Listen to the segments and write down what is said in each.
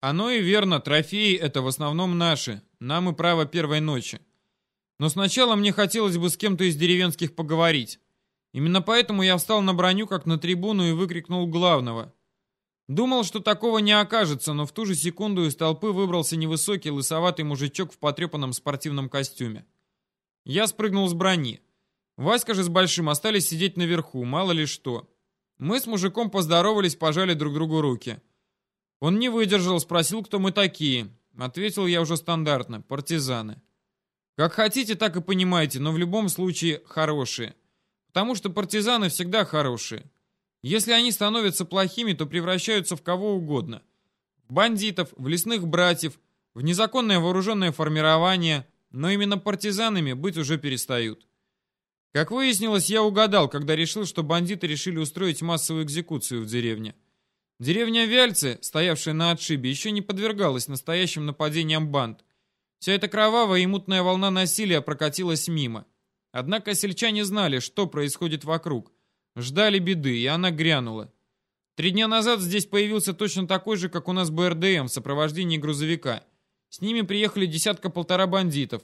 Оно и верно, трофеи это в основном наши. Нам и право первой ночи. Но сначала мне хотелось бы с кем-то из деревенских поговорить. Именно поэтому я встал на броню, как на трибуну, и выкрикнул главного. Думал, что такого не окажется, но в ту же секунду из толпы выбрался невысокий лысоватый мужичок в потрепанном спортивном костюме. Я спрыгнул с брони. Васька же с Большим остались сидеть наверху, мало ли что. Мы с мужиком поздоровались, пожали друг другу руки. Он не выдержал, спросил, кто мы такие. Ответил я уже стандартно, партизаны. Как хотите, так и понимаете, но в любом случае хорошие. Потому что партизаны всегда хорошие. Если они становятся плохими, то превращаются в кого угодно. В бандитов, в лесных братьев, в незаконное вооруженное формирование, но именно партизанами быть уже перестают. Как выяснилось, я угадал, когда решил, что бандиты решили устроить массовую экзекуцию в деревне. Деревня Вяльцы, стоявшая на отшибе, еще не подвергалась настоящим нападениям банд. Вся эта кровавая и мутная волна насилия прокатилась мимо. Однако сельчане знали, что происходит вокруг. Ждали беды, и она грянула. Три дня назад здесь появился точно такой же, как у нас БРДМ в сопровождении грузовика. С ними приехали десятка-полтора бандитов.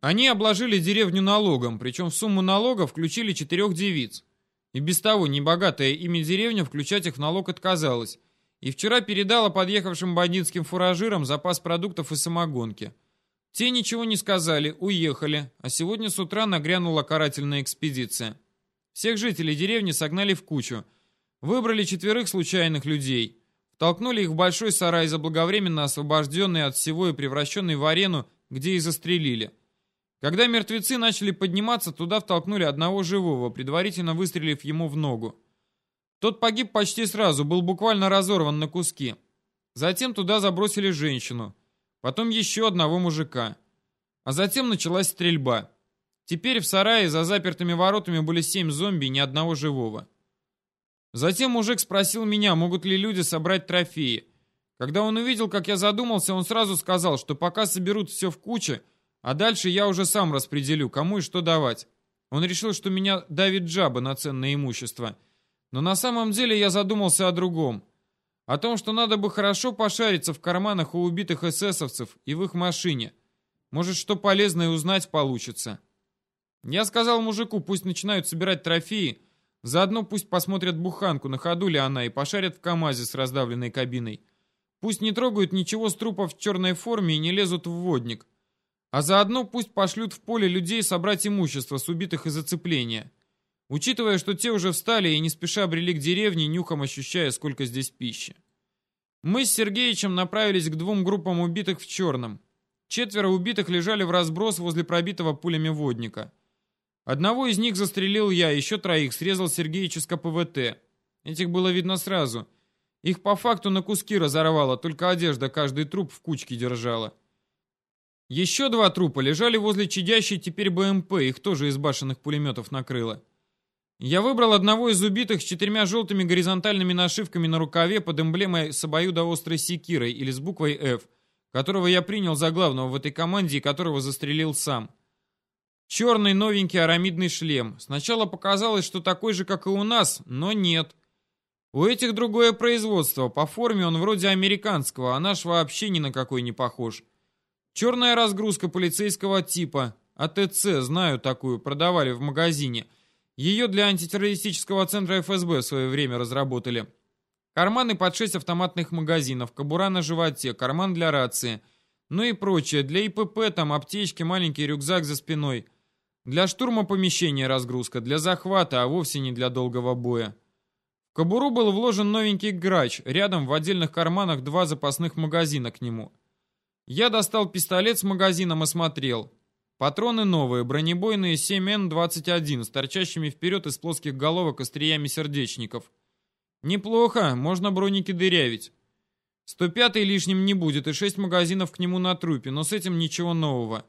Они обложили деревню налогом, причем в сумму налога включили четырех девиц. И без того небогатая ими деревня включать их в налог отказалась. И вчера передала подъехавшим бандитским фуражирам запас продуктов и самогонки. Те ничего не сказали, уехали, а сегодня с утра нагрянула карательная экспедиция. Всех жителей деревни согнали в кучу. Выбрали четверых случайных людей. Втолкнули их в большой сарай, заблаговременно освобожденный от всего и превращенный в арену, где и застрелили. Когда мертвецы начали подниматься, туда втолкнули одного живого, предварительно выстрелив ему в ногу. Тот погиб почти сразу, был буквально разорван на куски. Затем туда забросили женщину потом еще одного мужика. А затем началась стрельба. Теперь в сарае за запертыми воротами были семь зомби и ни одного живого. Затем мужик спросил меня, могут ли люди собрать трофеи. Когда он увидел, как я задумался, он сразу сказал, что пока соберут все в куче, а дальше я уже сам распределю, кому и что давать. Он решил, что меня давит джаба на ценное имущество. Но на самом деле я задумался о другом. О том, что надо бы хорошо пошариться в карманах у убитых эсэсовцев и в их машине. Может, что полезное узнать получится. Я сказал мужику, пусть начинают собирать трофеи, заодно пусть посмотрят буханку, на ходу ли она, и пошарят в КамАЗе с раздавленной кабиной. Пусть не трогают ничего с трупов в черной форме и не лезут в водник. А заодно пусть пошлют в поле людей собрать имущество с убитых из зацепления. Учитывая, что те уже встали и не спеша брели к деревне, нюхом ощущая, сколько здесь пищи. Мы с Сергеичем направились к двум группам убитых в черном. Четверо убитых лежали в разброс возле пробитого пулями водника. Одного из них застрелил я, еще троих срезал Сергеич из КПВТ. Этих было видно сразу. Их по факту на куски разорвало, только одежда каждый труп в кучке держала. Еще два трупа лежали возле чадящей теперь БМП, их тоже из башенных пулеметов накрыло. Я выбрал одного из убитых с четырьмя желтыми горизонтальными нашивками на рукаве под эмблемой с обоюдоострой секирой или с буквой F, которого я принял за главного в этой команде и которого застрелил сам. Черный новенький арамидный шлем. Сначала показалось, что такой же, как и у нас, но нет. У этих другое производство. По форме он вроде американского, а наш вообще ни на какой не похож. Черная разгрузка полицейского типа. АТЦ, знаю такую, продавали в магазине. Ее для антитеррористического центра ФСБ в свое время разработали. Карманы под 6 автоматных магазинов, кобура на животе, карман для рации. Ну и прочее. Для ИПП там аптечки, маленький рюкзак за спиной. Для штурма помещения разгрузка, для захвата, а вовсе не для долгого боя. В кобуру был вложен новенький грач, рядом в отдельных карманах два запасных магазина к нему. Я достал пистолет с магазином и смотрел. Патроны новые, бронебойные 7Н-21 с торчащими вперед из плоских головок остриями сердечников. Неплохо, можно броники дырявить. 105-й лишним не будет и 6 магазинов к нему на трупе, но с этим ничего нового.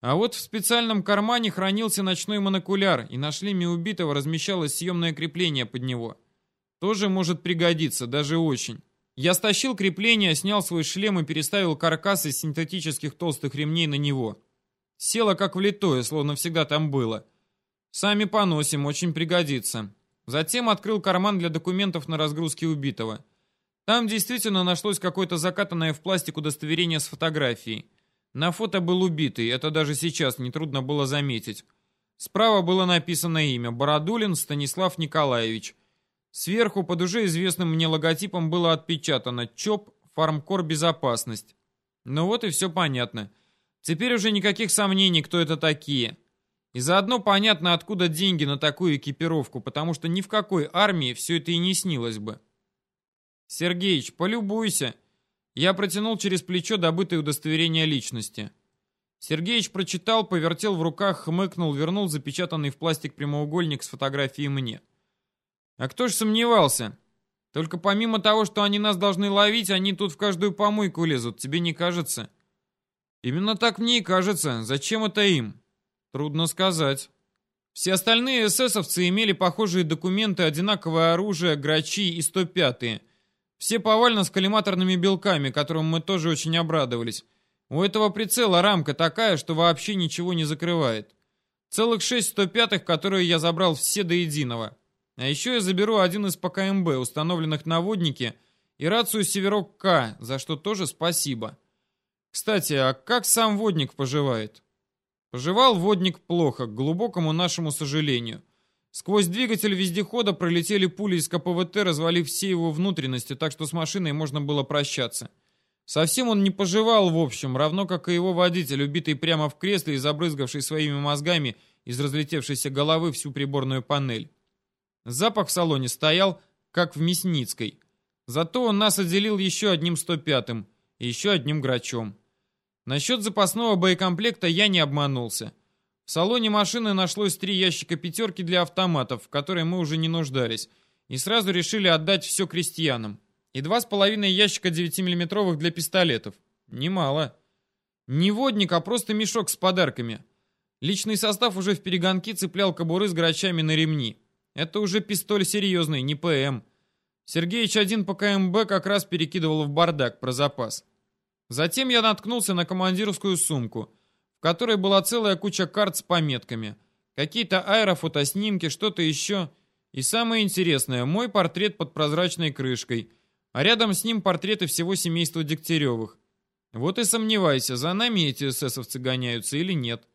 А вот в специальном кармане хранился ночной монокуляр, и на шлеме убитого размещалось съемное крепление под него. Тоже может пригодиться, даже очень. Я стащил крепление, снял свой шлем и переставил каркас из синтетических толстых ремней на него. Села как влитое, словно всегда там было. Сами поносим, очень пригодится. Затем открыл карман для документов на разгрузке убитого. Там действительно нашлось какое-то закатанное в пластик удостоверение с фотографией. На фото был убитый, это даже сейчас нетрудно было заметить. Справа было написано имя Бородулин Станислав Николаевич. Сверху под уже известным мне логотипом было отпечатано ЧОП Фармкор Безопасность. Ну вот и все понятно. Теперь уже никаких сомнений, кто это такие. И заодно понятно, откуда деньги на такую экипировку, потому что ни в какой армии все это и не снилось бы. «Сергеич, полюбуйся!» Я протянул через плечо добытое удостоверение личности. Сергеич прочитал, повертел в руках, хмыкнул, вернул запечатанный в пластик прямоугольник с фотографией мне. А кто ж сомневался? Только помимо того, что они нас должны ловить, они тут в каждую помойку лезут, тебе не кажется? Именно так мне и кажется. Зачем это им? Трудно сказать. Все остальные эсэсовцы имели похожие документы, одинаковое оружие, грачи и 105-е. Все повально с коллиматорными белками, которым мы тоже очень обрадовались. У этого прицела рамка такая, что вообще ничего не закрывает. Целых шесть 105-х, которые я забрал все до единого. А еще я заберу один из ПКМБ, установленных на воднике, и рацию Северок К, за что тоже спасибо. Кстати, а как сам водник поживает? Поживал водник плохо, к глубокому нашему сожалению. Сквозь двигатель вездехода пролетели пули из КПВТ, развалив все его внутренности, так что с машиной можно было прощаться. Совсем он не поживал, в общем, равно как и его водитель, убитый прямо в кресле и забрызгавший своими мозгами из разлетевшейся головы всю приборную панель. Запах в салоне стоял, как в Мясницкой. Зато он нас отделил еще одним 105-м и еще одним грачом. Насчет запасного боекомплекта я не обманулся. В салоне машины нашлось три ящика пятерки для автоматов, в которые мы уже не нуждались, и сразу решили отдать все крестьянам. И два с половиной ящика 9-миллиметровых для пистолетов. Немало. Не водник, а просто мешок с подарками. Личный состав уже в перегонки цеплял кобуры с грачами на ремни. Это уже пистоль серьезный, не ПМ. Сергеич один по КМБ как раз перекидывал в бардак про запас. Затем я наткнулся на командирскую сумку — которой была целая куча карт с пометками. Какие-то аэрофотоснимки, что-то еще. И самое интересное, мой портрет под прозрачной крышкой. А рядом с ним портреты всего семейства Дегтяревых. Вот и сомневайся, за нами эти эсэсовцы гоняются или нет.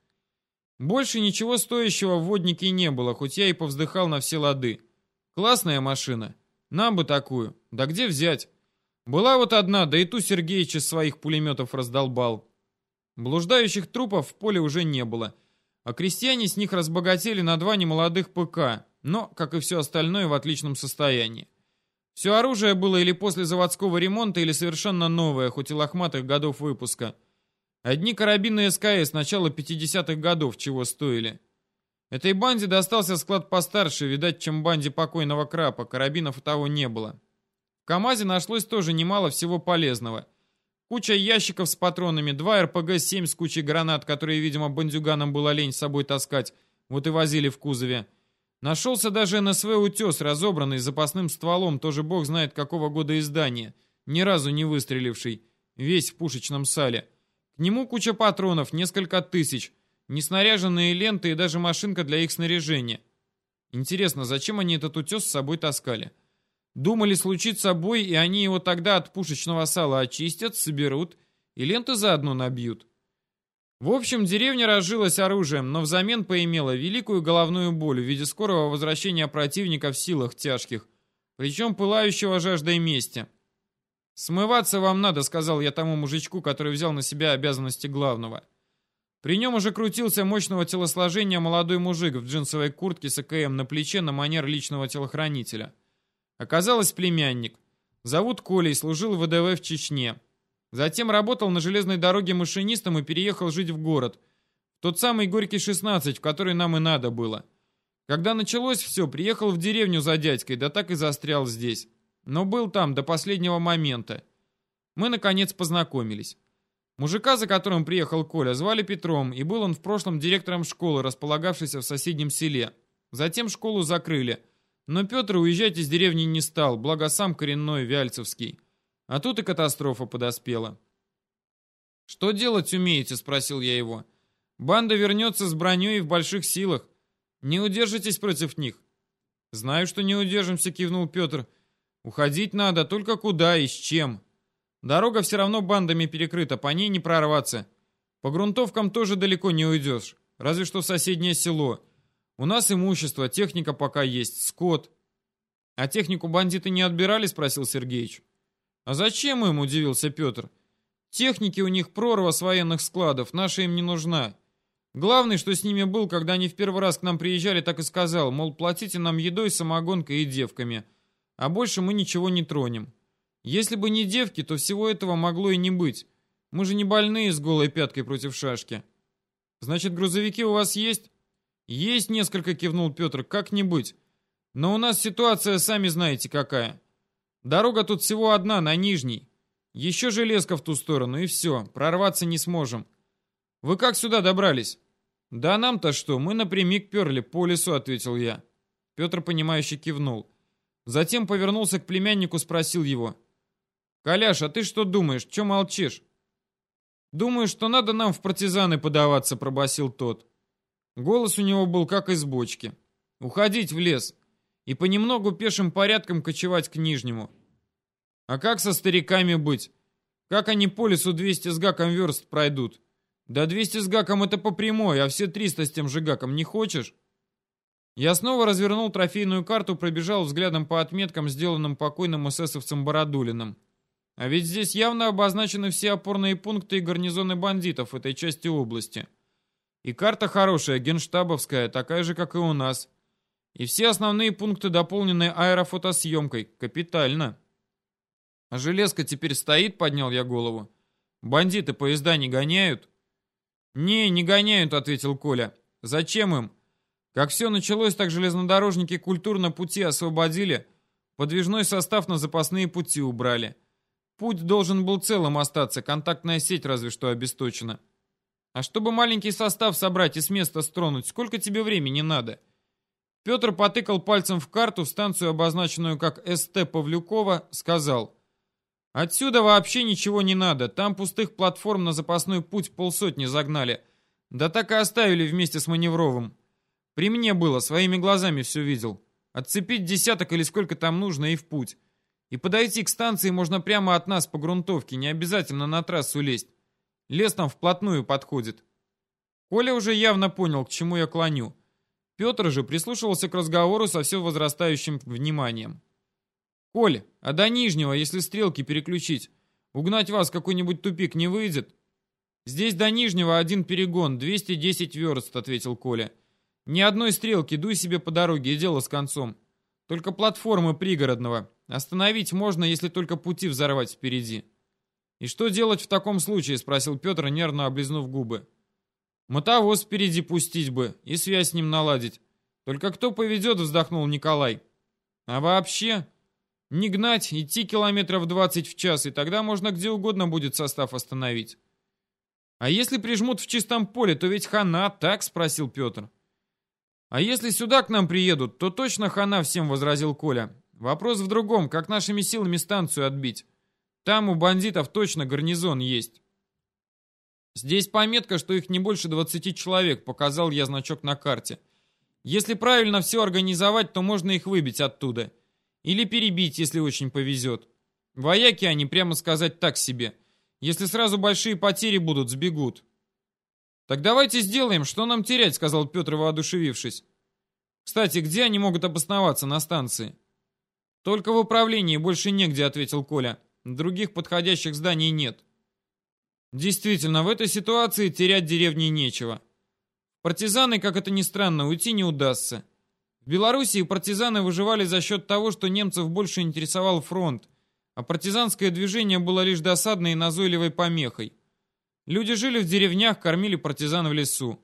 Больше ничего стоящего в воднике не было, хоть я и повздыхал на все лады. Классная машина. Нам бы такую. Да где взять? Была вот одна, да и ту Сергеич из своих пулеметов раздолбал. Блуждающих трупов в поле уже не было, а крестьяне с них разбогатели на два немолодых ПК, но, как и все остальное, в отличном состоянии. Все оружие было или после заводского ремонта, или совершенно новое, хоть и лохматых годов выпуска. Одни карабины СКС начала 50-х годов чего стоили. Этой банде достался склад постарше, видать, чем банде покойного Крапа, карабинов у того не было. В КамАЗе нашлось тоже немало всего полезного – Куча ящиков с патронами, два РПГ-7 с кучей гранат, которые, видимо, бандюганам было лень с собой таскать, вот и возили в кузове. Нашелся даже НСВ «Утес», разобранный, запасным стволом, тоже бог знает какого года издания, ни разу не выстреливший, весь в пушечном сале. Нему куча патронов, несколько тысяч, неснаряженные ленты и даже машинка для их снаряжения. Интересно, зачем они этот утес с собой таскали? Думали случится бой, и они его тогда от пушечного сала очистят, соберут и ленты заодно набьют. В общем, деревня разжилась оружием, но взамен поимела великую головную боль в виде скорого возвращения противника в силах тяжких, причем пылающего жаждой мести. «Смываться вам надо», — сказал я тому мужичку, который взял на себя обязанности главного. При нем уже крутился мощного телосложения молодой мужик в джинсовой куртке с АКМ на плече на манер личного телохранителя. Оказалось, племянник. Зовут Колей, служил в ВДВ в Чечне. Затем работал на железной дороге машинистом и переехал жить в город. Тот самый Горький 16, в который нам и надо было. Когда началось все, приехал в деревню за дядькой, да так и застрял здесь. Но был там до последнего момента. Мы, наконец, познакомились. Мужика, за которым приехал Коля, звали Петром, и был он в прошлом директором школы, располагавшейся в соседнем селе. Затем школу закрыли, но Петр уезжать из деревни не стал, благо сам коренной Вяльцевский. А тут и катастрофа подоспела. «Что делать умеете?» — спросил я его. «Банда вернется с броней и в больших силах. Не удержитесь против них». «Знаю, что не удержимся», — кивнул Петр. Уходить надо, только куда и с чем. Дорога все равно бандами перекрыта, по ней не прорваться. По грунтовкам тоже далеко не уйдешь, разве что в соседнее село. У нас имущество, техника пока есть, скот. А технику бандиты не отбирали, спросил Сергеич. А зачем им, удивился Петр. Техники у них прорва с военных складов, наша им не нужна. Главный, что с ними был, когда они в первый раз к нам приезжали, так и сказал, мол, платите нам едой, самогонкой и девками, а больше мы ничего не тронем. Если бы не девки, то всего этого могло и не быть. Мы же не больные с голой пяткой против шашки. Значит, грузовики у вас есть? Есть несколько, кивнул Петр, как-нибудь. Но у нас ситуация, сами знаете, какая. Дорога тут всего одна, на Нижний. Еще железка в ту сторону, и все, прорваться не сможем. Вы как сюда добрались? Да нам-то что, мы напрямик перли по лесу, ответил я. Петр, понимающе кивнул. Затем повернулся к племяннику, спросил его. «Коляш, а ты что думаешь? Че молчишь?» «Думаю, что надо нам в партизаны подаваться», — пробасил тот. Голос у него был как из бочки. «Уходить в лес и понемногу пешим порядком кочевать к Нижнему. А как со стариками быть? Как они по лесу 200 с гаком верст пройдут? Да 200 с гаком это по прямой, а все 300 с тем же гаком не хочешь?» Я снова развернул трофейную карту, пробежал взглядом по отметкам, сделанным покойным эсэсовцем Бородулиным. А ведь здесь явно обозначены все опорные пункты и гарнизоны бандитов этой части области. И карта хорошая, генштабовская, такая же, как и у нас. И все основные пункты дополнены аэрофотосъемкой. Капитально. А железка теперь стоит, поднял я голову. Бандиты поезда не гоняют? Не, не гоняют, ответил Коля. Зачем им? Как все началось, так железнодорожники культурно пути освободили, подвижной состав на запасные пути убрали. Путь должен был целым остаться, контактная сеть разве что обесточена. А чтобы маленький состав собрать и с места стронуть, сколько тебе времени надо? Петр потыкал пальцем в карту, станцию, обозначенную как СТ Павлюкова, сказал. Отсюда вообще ничего не надо, там пустых платформ на запасной путь полсотни загнали. Да так и оставили вместе с маневровым. При мне было, своими глазами все видел. Отцепить десяток или сколько там нужно и в путь. И подойти к станции можно прямо от нас по грунтовке, не обязательно на трассу лезть. Лес там вплотную подходит. Коля уже явно понял, к чему я клоню. Петр же прислушивался к разговору со все возрастающим вниманием. «Коль, а до Нижнего, если стрелки переключить, угнать вас какой-нибудь тупик не выйдет?» «Здесь до Нижнего один перегон, 210 верст», — ответил Коля. «Ни одной стрелки, дуй себе по дороге, и дело с концом. Только платформы пригородного. Остановить можно, если только пути взорвать впереди. «И что делать в таком случае?» — спросил Петр, нервно облизнув губы. «Мотовоз впереди пустить бы и связь с ним наладить. Только кто поведет?» — вздохнул Николай. «А вообще, не гнать, идти километров двадцать в час, и тогда можно где угодно будет состав остановить». «А если прижмут в чистом поле, то ведь хана, так?» — спросил Петр. «А если сюда к нам приедут, то точно хана всем», — возразил Коля. Вопрос в другом, как нашими силами станцию отбить. Там у бандитов точно гарнизон есть. Здесь пометка, что их не больше 20 человек, показал я значок на карте. Если правильно все организовать, то можно их выбить оттуда. Или перебить, если очень повезет. Вояки они, прямо сказать, так себе. Если сразу большие потери будут, сбегут. «Так давайте сделаем, что нам терять», — сказал Петр, воодушевившись. «Кстати, где они могут обосноваться на станции?» «Только в управлении, больше негде», — ответил Коля. «Других подходящих зданий нет». Действительно, в этой ситуации терять деревни нечего. Партизаны, как это ни странно, уйти не удастся. В Белоруссии партизаны выживали за счет того, что немцев больше интересовал фронт, а партизанское движение было лишь досадной и назойливой помехой. Люди жили в деревнях, кормили партизан в лесу.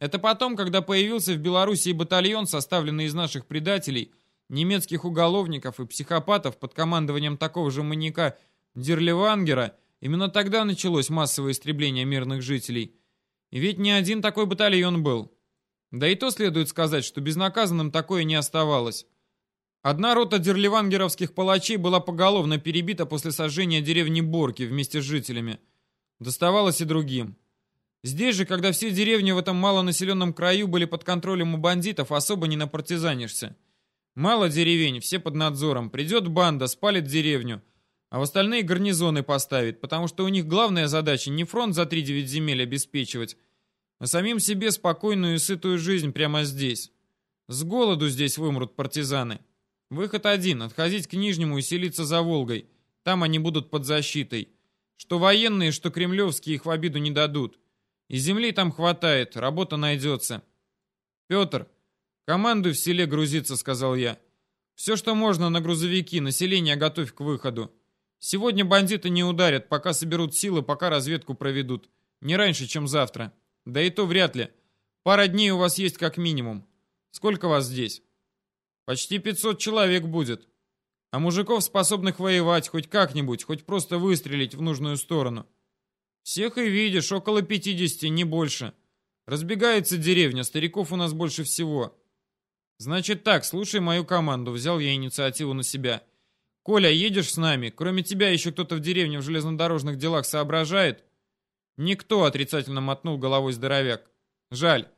Это потом, когда появился в Белоруссии батальон, составленный из наших предателей – немецких уголовников и психопатов под командованием такого же маньяка Дерлевангера, именно тогда началось массовое истребление мирных жителей. И ведь не один такой батальон был. Да и то следует сказать, что безнаказанным такое не оставалось. Одна рота дерливангеровских палачей была поголовно перебита после сожжения деревни Борки вместе с жителями. Доставалось и другим. Здесь же, когда все деревни в этом малонаселенном краю были под контролем у бандитов, особо не напартизанишься. Мало деревень, все под надзором. Придет банда, спалит деревню, а в остальные гарнизоны поставит, потому что у них главная задача не фронт за 3-9 земель обеспечивать, а самим себе спокойную и сытую жизнь прямо здесь. С голоду здесь вымрут партизаны. Выход один — отходить к Нижнему и селиться за Волгой. Там они будут под защитой. Что военные, что кремлевские их в обиду не дадут. И земли там хватает, работа найдется. Петр, командуй в селе грузиться, сказал я. Все, что можно на грузовики, население готовь к выходу. Сегодня бандиты не ударят, пока соберут силы, пока разведку проведут. Не раньше, чем завтра. Да и то вряд ли. Пара дней у вас есть как минимум. Сколько вас здесь? Почти 500 человек будет. А мужиков, способных воевать хоть как-нибудь, хоть просто выстрелить в нужную сторону. Всех и видишь, около 50, не больше. Разбегается деревня, стариков у нас больше всего. Значит так, слушай мою команду, взял я инициативу на себя. Коля, едешь с нами? Кроме тебя еще кто-то в деревне в железнодорожных делах соображает? Никто отрицательно мотнул головой здоровяк. Жаль.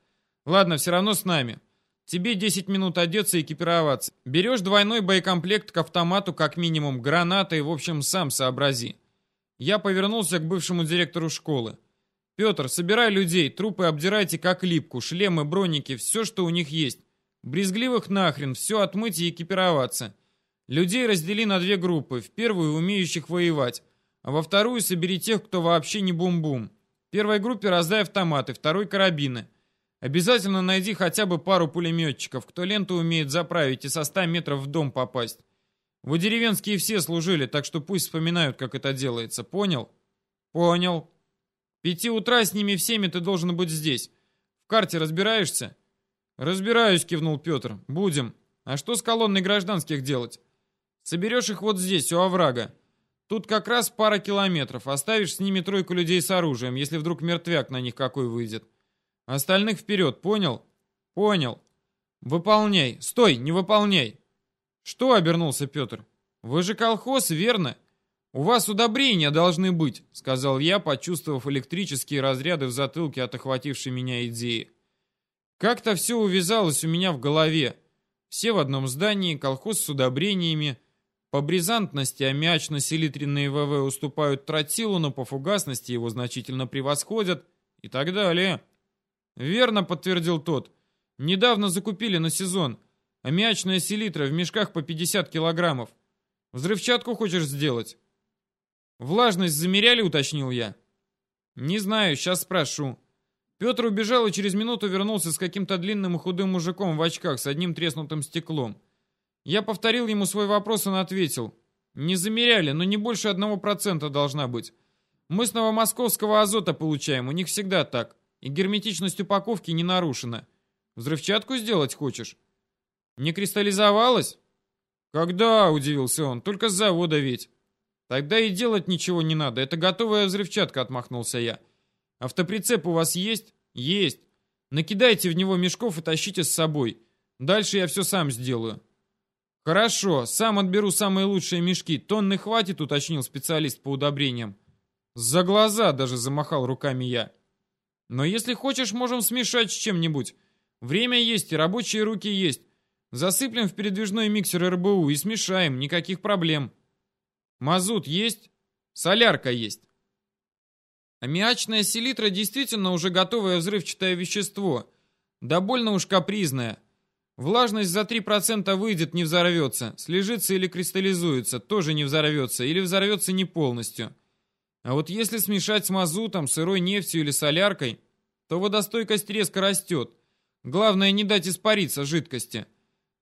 Ладно, все равно с нами. Тебе 10 минут одеться и экипироваться. Берешь двойной боекомплект к автомату, как минимум, гранаты, в общем, сам сообрази. Я повернулся к бывшему директору школы. «Петр, собирай людей, трупы обдирайте как липку, шлемы, броники, все, что у них есть. Брезгливых нахрен, все отмыть и экипироваться. Людей раздели на две группы, в первую умеющих воевать, а во вторую собери тех, кто вообще не бум-бум. Первой группе раздай автоматы, второй карабины. Обязательно найди хотя бы пару пулеметчиков, кто ленту умеет заправить и со 100 метров в дом попасть. Вы деревенские все служили, так что пусть вспоминают, как это делается. Понял? Понял. Пяти утра с ними всеми ты должен быть здесь. В карте разбираешься? Разбираюсь, кивнул Петр. Будем. А что с колонной гражданских делать? Соберешь их вот здесь, у оврага. Тут как раз пара километров. Оставишь с ними тройку людей с оружием, если вдруг мертвяк на них какой выйдет. Остальных вперед, понял? Понял. Выполняй. Стой, не выполняй. Что, обернулся Петр? Вы же колхоз, верно? У вас удобрения должны быть, сказал я, почувствовав электрические разряды в затылке от охватившей меня идеи. Как-то все увязалось у меня в голове. Все в одном здании, колхоз с удобрениями. По бризантности аммиачно-селитренные ВВ уступают тротилу, но по фугасности его значительно превосходят и так далее. «Верно», — подтвердил тот. «Недавно закупили на сезон. Аммиачная селитра в мешках по 50 килограммов. Взрывчатку хочешь сделать?» «Влажность замеряли?» — уточнил я. «Не знаю, сейчас спрошу». Петр убежал и через минуту вернулся с каким-то длинным и худым мужиком в очках с одним треснутым стеклом. Я повторил ему свой вопрос, он ответил. «Не замеряли, но не больше одного процента должна быть. Мы с новомосковского азота получаем, у них всегда так и герметичность упаковки не нарушена. Взрывчатку сделать хочешь? Не кристаллизовалась? Когда, удивился он, только с завода ведь. Тогда и делать ничего не надо, это готовая взрывчатка, отмахнулся я. Автоприцеп у вас есть? Есть. Накидайте в него мешков и тащите с собой. Дальше я все сам сделаю. Хорошо, сам отберу самые лучшие мешки. Тонны хватит, уточнил специалист по удобрениям. За глаза даже замахал руками я. Но если хочешь, можем смешать с чем-нибудь. Время есть и рабочие руки есть. Засыплем в передвижной миксер РБУ и смешаем, никаких проблем. Мазут есть? Солярка есть. Аммиачная селитра действительно уже готовое взрывчатое вещество. Да больно уж капризное. Влажность за 3% выйдет, не взорвется. Слежится или кристаллизуется, тоже не взорвется. Или взорвется не полностью. А вот если смешать с мазутом, сырой нефтью или соляркой, то водостойкость резко растет. Главное не дать испариться жидкости.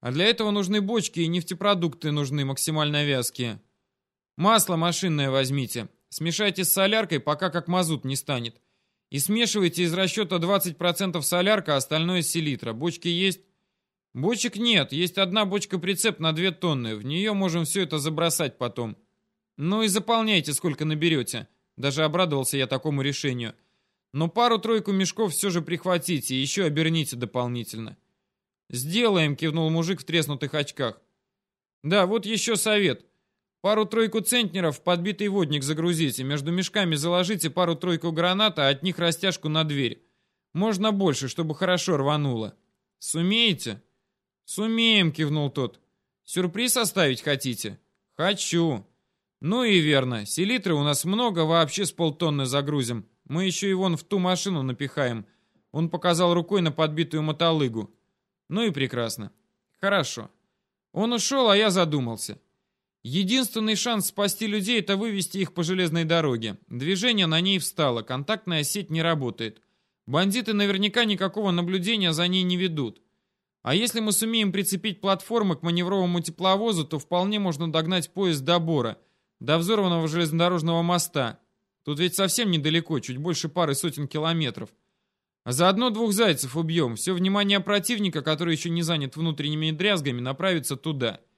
А для этого нужны бочки и нефтепродукты нужны максимально вязкие. Масло машинное возьмите. Смешайте с соляркой, пока как мазут не станет. И смешивайте из расчета 20% солярка, а остальное селитра. Бочки есть? Бочек нет, есть одна бочка-прицеп на 2 тонны. В нее можем все это забросать потом. Ну и заполняйте, сколько наберете. Даже обрадовался я такому решению. Но пару-тройку мешков все же прихватите и еще оберните дополнительно. «Сделаем», — кивнул мужик в треснутых очках. «Да, вот еще совет. Пару-тройку центнеров в подбитый водник загрузите, между мешками заложите пару-тройку гранат, а от них растяжку на дверь. Можно больше, чтобы хорошо рвануло. Сумеете?» «Сумеем», — кивнул тот. Сюрприз оставить хотите? Хочу. Ну и верно, селитры у нас много, вообще с полтонны загрузим. Мы еще и вон в ту машину напихаем. Он показал рукой на подбитую мотолыгу. Ну и прекрасно. Хорошо. Он ушел, а я задумался. Единственный шанс спасти людей – это вывести их по железной дороге. Движение на ней встало, контактная сеть не работает. Бандиты наверняка никакого наблюдения за ней не ведут. А если мы сумеем прицепить платформы к маневровому тепловозу, то вполне можно догнать поезд до Бора, до взорванного железнодорожного моста. Тут ведь совсем недалеко, чуть больше пары сотен километров. А заодно двух зайцев убьем. Все внимание противника, который еще не занят внутренними дрязгами, направится туда –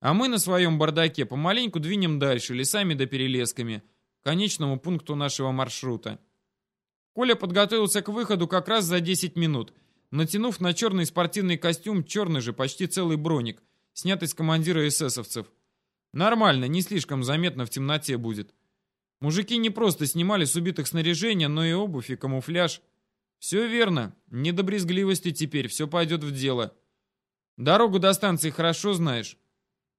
а мы на своем бардаке помаленьку двинем дальше, лесами да перелесками, к конечному пункту нашего маршрута. Коля подготовился к выходу как раз за 10 минут, натянув на черный спортивный костюм черный же, почти целый броник, снятый с командира эсэсовцев. Нормально, не слишком заметно в темноте будет. Мужики не просто снимали с убитых снаряжения, но и обувь, и камуфляж. Все верно, не до брезгливости теперь, все пойдет в дело. Дорогу до станции хорошо знаешь.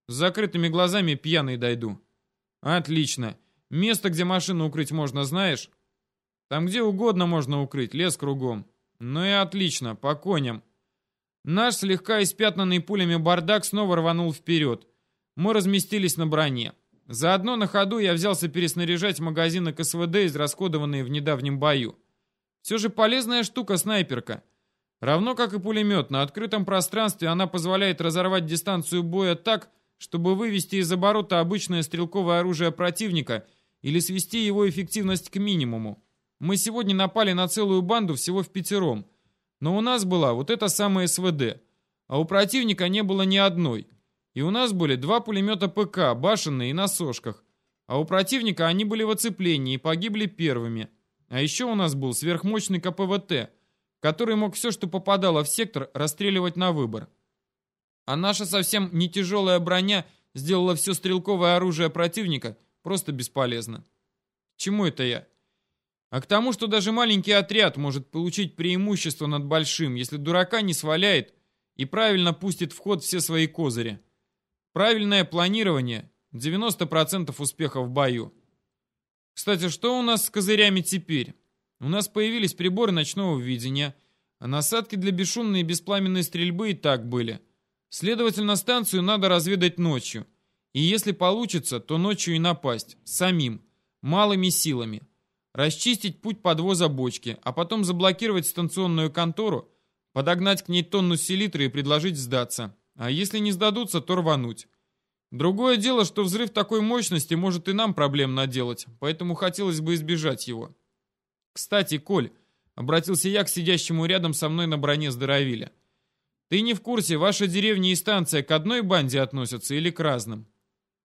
С закрытыми глазами пьяный дойду. Отлично. Место, где машину укрыть можно, знаешь? Там где угодно можно укрыть, лес кругом. Ну и отлично, по коням. Наш слегка испятнанный пулями бардак снова рванул вперед. Мы разместились на броне. Заодно на ходу я взялся переснаряжать магазины к СВД, израсходованные в недавнем бою. Все же полезная штука снайперка. Равно как и пулемет, на открытом пространстве она позволяет разорвать дистанцию боя так, чтобы вывести из оборота обычное стрелковое оружие противника или свести его эффективность к минимуму. Мы сегодня напали на целую банду всего в пятером, но у нас была вот эта самая СВД, а у противника не было ни одной. И у нас были два пулемета ПК, башенные и на сошках, а у противника они были в оцеплении и погибли первыми. А еще у нас был сверхмощный КПВТ, который мог все, что попадало в сектор, расстреливать на выбор. А наша совсем не тяжелая броня сделала все стрелковое оружие противника просто бесполезно. чему это я? А к тому, что даже маленький отряд может получить преимущество над большим, если дурака не сваляет и правильно пустит в ход все свои козыри. Правильное планирование – 90% успеха в бою. Кстати, что у нас с козырями теперь? У нас появились приборы ночного видения, а насадки для бесшумной и беспламенной стрельбы и так были – Следовательно, станцию надо разведать ночью. И если получится, то ночью и напасть. Самим. Малыми силами. Расчистить путь подвоза бочки, а потом заблокировать станционную контору, подогнать к ней тонну селитры и предложить сдаться. А если не сдадутся, то рвануть. Другое дело, что взрыв такой мощности может и нам проблем наделать, поэтому хотелось бы избежать его. Кстати, Коль, обратился я к сидящему рядом со мной на броне здоровиля. Ты не в курсе, ваша деревня и станция к одной банде относятся или к разным?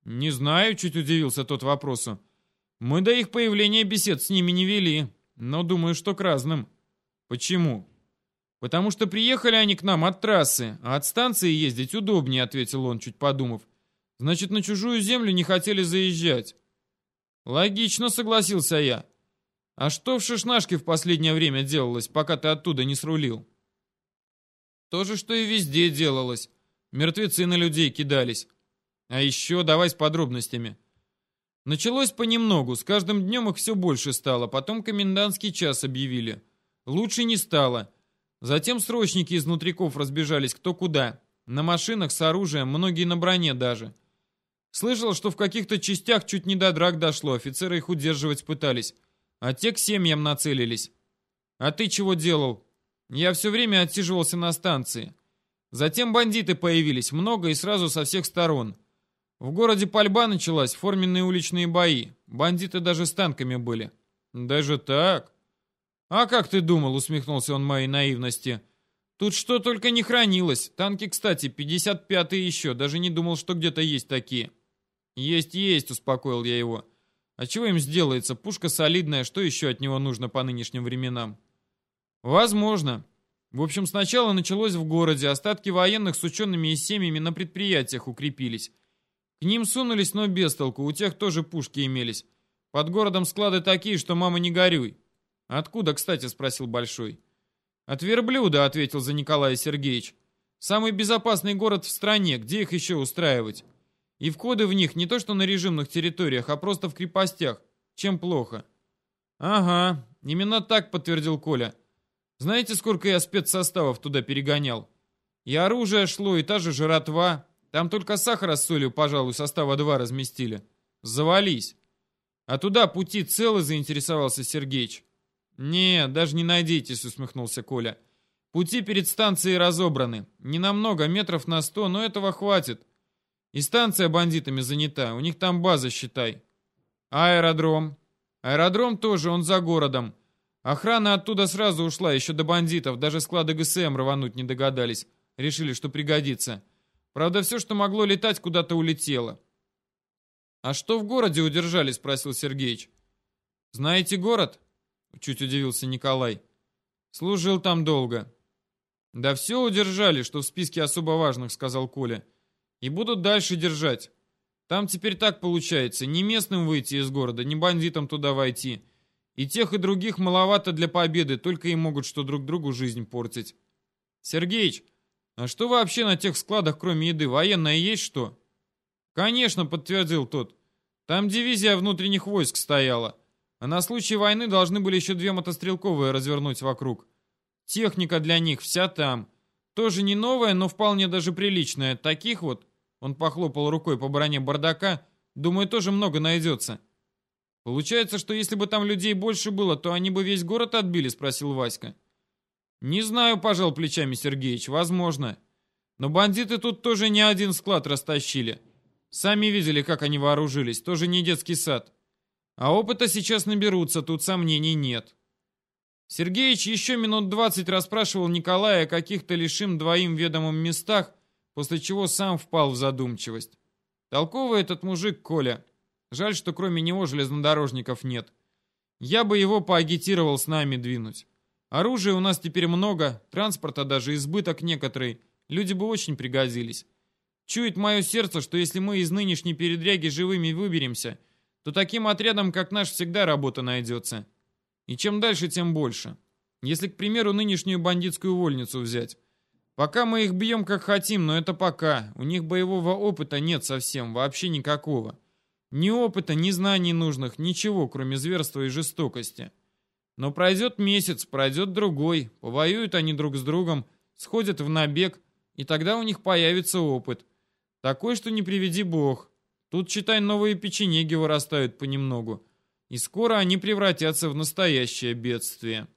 Не знаю, чуть удивился тот вопросу. Мы до их появления бесед с ними не вели, но думаю, что к разным. Почему? Потому что приехали они к нам от трассы, а от станции ездить удобнее, ответил он, чуть подумав. Значит, на чужую землю не хотели заезжать. Логично, согласился я. А что в Шишнашке в последнее время делалось, пока ты оттуда не срулил? То же, что и везде делалось. Мертвецы на людей кидались. А еще давай с подробностями. Началось понемногу, с каждым днем их все больше стало, потом комендантский час объявили. Лучше не стало. Затем срочники из внутриков разбежались кто куда. На машинах с оружием, многие на броне даже. Слышал, что в каких-то частях чуть не до драк дошло, офицеры их удерживать пытались. А те к семьям нацелились. А ты чего делал? Я все время отсиживался на станции. Затем бандиты появились, много и сразу со всех сторон. В городе пальба началась, форменные уличные бои. Бандиты даже с танками были. Даже так? А как ты думал, усмехнулся он моей наивности. Тут что только не хранилось. Танки, кстати, 55-е еще. Даже не думал, что где-то есть такие. Есть, есть, успокоил я его. А чего им сделается? Пушка солидная, что еще от него нужно по нынешним временам? Возможно. В общем, сначала началось в городе, остатки военных с учеными и семьями на предприятиях укрепились. К ним сунулись, но без толку, у тех тоже пушки имелись. Под городом склады такие, что мама не горюй. Откуда, кстати, спросил Большой. От верблюда, ответил за Николая Сергеевич. Самый безопасный город в стране, где их еще устраивать? И входы в них не то что на режимных территориях, а просто в крепостях. Чем плохо? Ага, именно так подтвердил Коля. Знаете, сколько я спецсоставов туда перегонял? И оружие шло, и та же жратва. Там только сахара с солью, пожалуй, состава два разместили. Завались. А туда пути целы, заинтересовался Сергеич. «Не, даже не надейтесь», — усмехнулся Коля. «Пути перед станцией разобраны. Не намного, метров на сто, но этого хватит. И станция бандитами занята, у них там база, считай. Аэродром. Аэродром тоже, он за городом. Охрана оттуда сразу ушла, еще до бандитов, даже склады ГСМ рвануть не догадались. Решили, что пригодится. Правда, все, что могло летать, куда-то улетело. «А что в городе удержали?» — спросил Сергеич. «Знаете город?» — чуть удивился Николай. «Служил там долго». «Да все удержали, что в списке особо важных», — сказал Коля. «И будут дальше держать. Там теперь так получается, ни местным выйти из города, ни бандитам туда войти. И тех, и других маловато для победы, только и могут что друг другу жизнь портить. Сергеич, а что вообще на тех складах, кроме еды, военное есть что? Конечно, подтвердил тот. Там дивизия внутренних войск стояла. На случай войны должны были еще две мотострелковые развернуть вокруг. Техника для них вся там. Тоже не новая, но вполне даже приличная. Таких вот, он похлопал рукой по броне бардака, думаю, тоже много найдется. Получается, что если бы там людей больше было, то они бы весь город отбили, спросил Васька. Не знаю, пожал плечами Сергеич, возможно. Но бандиты тут тоже не один склад растащили. Сами видели, как они вооружились, тоже не детский сад. А опыта сейчас наберутся, тут сомнений нет. Сергеич еще минут двадцать расспрашивал Николая о каких-то лишь им двоим ведомым местах, после чего сам впал в задумчивость. Толковый этот мужик Коля. Жаль, что кроме него железнодорожников нет. Я бы его поагитировал с нами двинуть. Оружия у нас теперь много, транспорта даже избыток некоторый. Люди бы очень пригодились. Чует мое сердце, что если мы из нынешней передряги живыми выберемся, то таким отрядом, как наш, всегда работа найдется. И чем дальше, тем больше. Если, к примеру, нынешнюю бандитскую вольницу взять. Пока мы их бьем как хотим, но это пока. У них боевого опыта нет совсем, вообще никакого. Ни опыта, ни знаний нужных, ничего, кроме зверства и жестокости. Но пройдет месяц, пройдет другой, повоюют они друг с другом, сходят в набег, и тогда у них появится опыт. Такой, что не приведи бог. Тут, читай, новые печенеги вырастают понемногу. И скоро они превратятся в настоящее бедствие.